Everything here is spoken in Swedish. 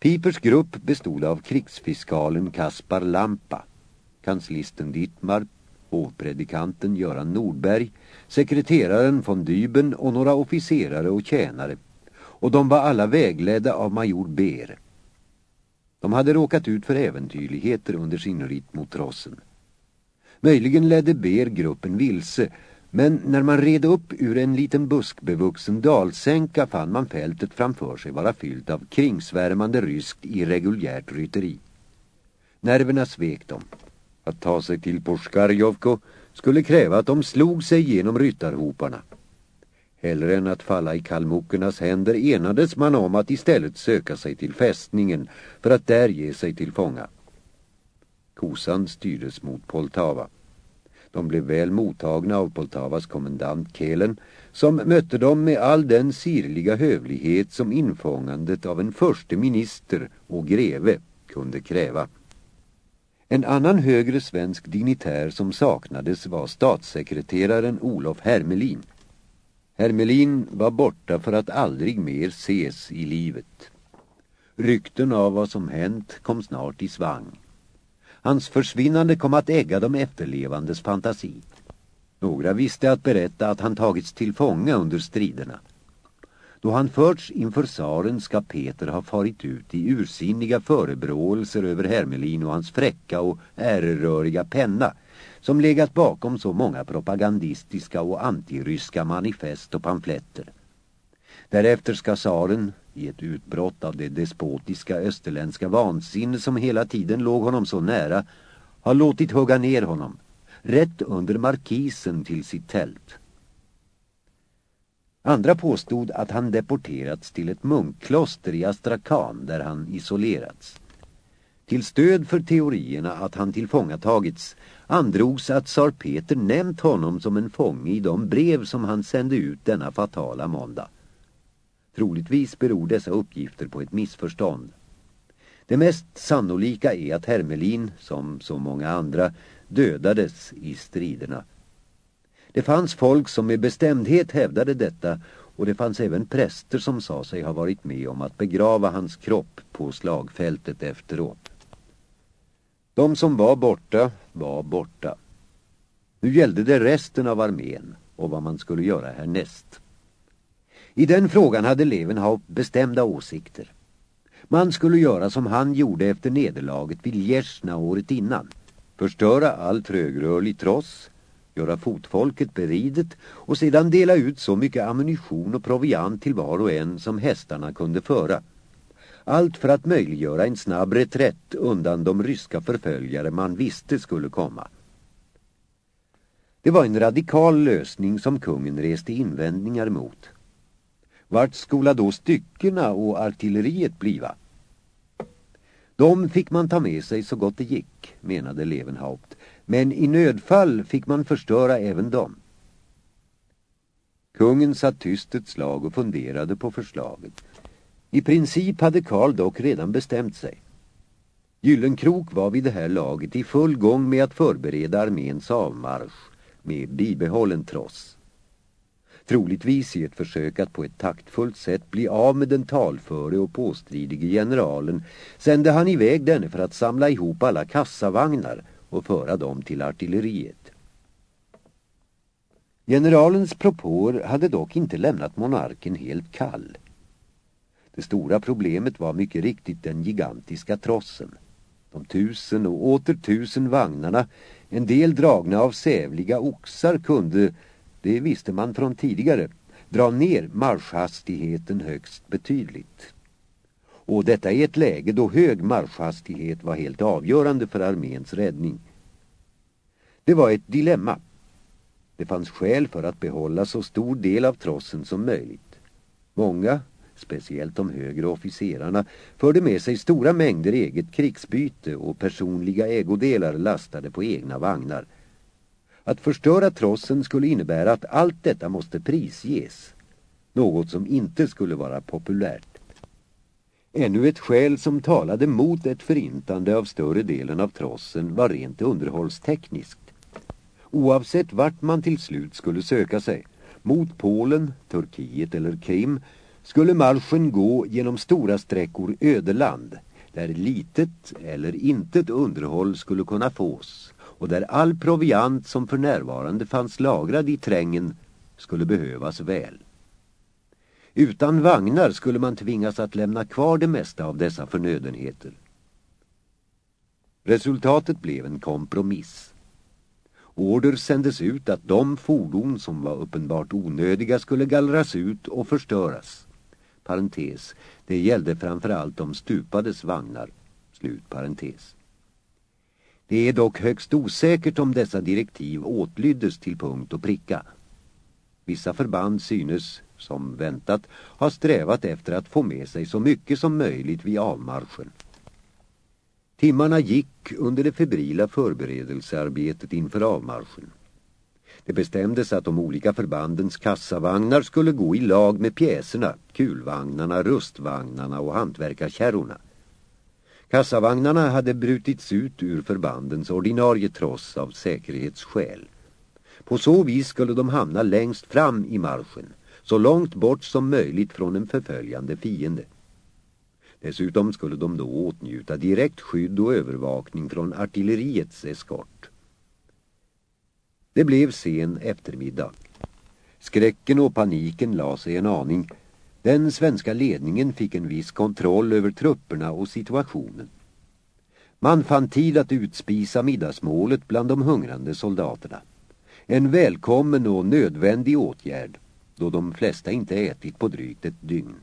Pipers grupp bestod av krigsfiskalen Kaspar Lampa, kanslisten Dittmar, hovpredikanten Göran Nordberg, sekreteraren von Dyben och några officerare och tjänare. Och de var alla vägledda av major Ber. De hade råkat ut för äventyrligheter under sin ritt mot rossen. Möjligen ledde Ber gruppen vilse, men när man red upp ur en liten buskbevuxen dalsänka fann man fältet framför sig vara fyllt av kringsvärmande ryskt irreguljärt rytteri. Nerverna svek dem. Att ta sig till Porskarjovko skulle kräva att de slog sig genom ryttarhoparna. Hellre än att falla i kalmuckernas händer enades man om att istället söka sig till fästningen för att där ge sig till fånga. Kosan styrdes mot Poltava. De blev väl mottagna av Poltavas kommendant Kelen som mötte dem med all den sirliga hövlighet som infångandet av en förste minister och greve kunde kräva. En annan högre svensk dignitär som saknades var statssekreteraren Olof Hermelin. Hermelin var borta för att aldrig mer ses i livet. Rykten av vad som hänt kom snart i svang. Hans försvinnande kom att ägga de efterlevandes fantasi. Några visste att berätta att han tagits till fånga under striderna. Då han förts inför saren ska Peter ha farit ut i ursinniga förebråelser över Hermelin och hans fräcka och äreröriga penna som legat bakom så många propagandistiska och antiryska manifest och pamfletter. Därefter ska saren, i ett utbrott av det despotiska österländska vansinne som hela tiden låg honom så nära, har låtit hugga ner honom, rätt under markisen till sitt tält. Andra påstod att han deporterats till ett munkkloster i Astrakhan där han isolerats. Till stöd för teorierna att han tillfångatagits androgs att tsar Peter nämnt honom som en fånge i de brev som han sände ut denna fatala måndag. Troligtvis beror dessa uppgifter på ett missförstånd. Det mest sannolika är att Hermelin, som så många andra, dödades i striderna. Det fanns folk som med bestämdhet hävdade detta och det fanns även präster som sa sig ha varit med om att begrava hans kropp på slagfältet efteråt. De som var borta var borta. Nu gällde det resten av armén och vad man skulle göra härnäst. I den frågan hade Levenhaupt bestämda åsikter. Man skulle göra som han gjorde efter nederlaget vid Ljersna året innan. Förstöra all trögrörlig tross, göra fotfolket beridet och sedan dela ut så mycket ammunition och proviant till var och en som hästarna kunde föra. Allt för att möjliggöra en snabb reträtt undan de ryska förföljare man visste skulle komma. Det var en radikal lösning som kungen reste invändningar mot. Vart skola då styckena och artilleriet bliva? De fick man ta med sig så gott det gick, menade Levenhaupt. Men i nödfall fick man förstöra även dem. Kungen satt tyst ett slag och funderade på förslaget. I princip hade Karl dock redan bestämt sig. Gyllenkrok var vid det här laget i full gång med att förbereda arméns avmarsch med bibehållen tross. Troligtvis i ett försök att på ett taktfullt sätt bli av med den talföre och påstridige generalen sände han iväg denne för att samla ihop alla kassavagnar och föra dem till artilleriet. Generalens propåer hade dock inte lämnat monarken helt kall. Det stora problemet var mycket riktigt den gigantiska trossen. De tusen och åter tusen vagnarna, en del dragna av sävliga oxar kunde det visste man från tidigare, dra ner marschhastigheten högst betydligt. Och detta i ett läge då hög marschhastighet var helt avgörande för arméns räddning. Det var ett dilemma. Det fanns skäl för att behålla så stor del av trossen som möjligt. Många, speciellt de högre officerarna, förde med sig stora mängder eget krigsbyte och personliga ägodelar lastade på egna vagnar. Att förstöra trossen skulle innebära att allt detta måste prisges. Något som inte skulle vara populärt. Ännu ett skäl som talade mot ett förintande av större delen av trossen var rent underhållstekniskt. Oavsett vart man till slut skulle söka sig, mot Polen, Turkiet eller Krim, skulle marschen gå genom stora sträckor ödeland där litet eller intet underhåll skulle kunna fås och där all proviant som för närvarande fanns lagrad i trängen skulle behövas väl. Utan vagnar skulle man tvingas att lämna kvar det mesta av dessa förnödenheter. Resultatet blev en kompromiss. Order sändes ut att de fordon som var uppenbart onödiga skulle gallras ut och förstöras. Parentes. Det gällde framförallt de stupades vagnar. Slut parentes. Det är dock högst osäkert om dessa direktiv åtlyddes till punkt och pricka. Vissa förband synes, som väntat, ha strävat efter att få med sig så mycket som möjligt vid avmarschen. Timmarna gick under det febrila förberedelsearbetet inför avmarschen. Det bestämdes att de olika förbandens kassavagnar skulle gå i lag med pjäserna, kulvagnarna, rustvagnarna och hantverkarkärrorna. Kassavagnarna hade brutits ut ur förbandens ordinarie tross av säkerhetsskäl. På så vis skulle de hamna längst fram i marschen, så långt bort som möjligt från en förföljande fiende. Dessutom skulle de då åtnjuta direkt skydd och övervakning från artilleriets eskort. Det blev sen eftermiddag. Skräcken och paniken la sig en aning. Den svenska ledningen fick en viss kontroll över trupperna och situationen. Man fann tid att utspisa middagsmålet bland de hungrande soldaterna. En välkommen och nödvändig åtgärd, då de flesta inte ätit på drygt ett dygn.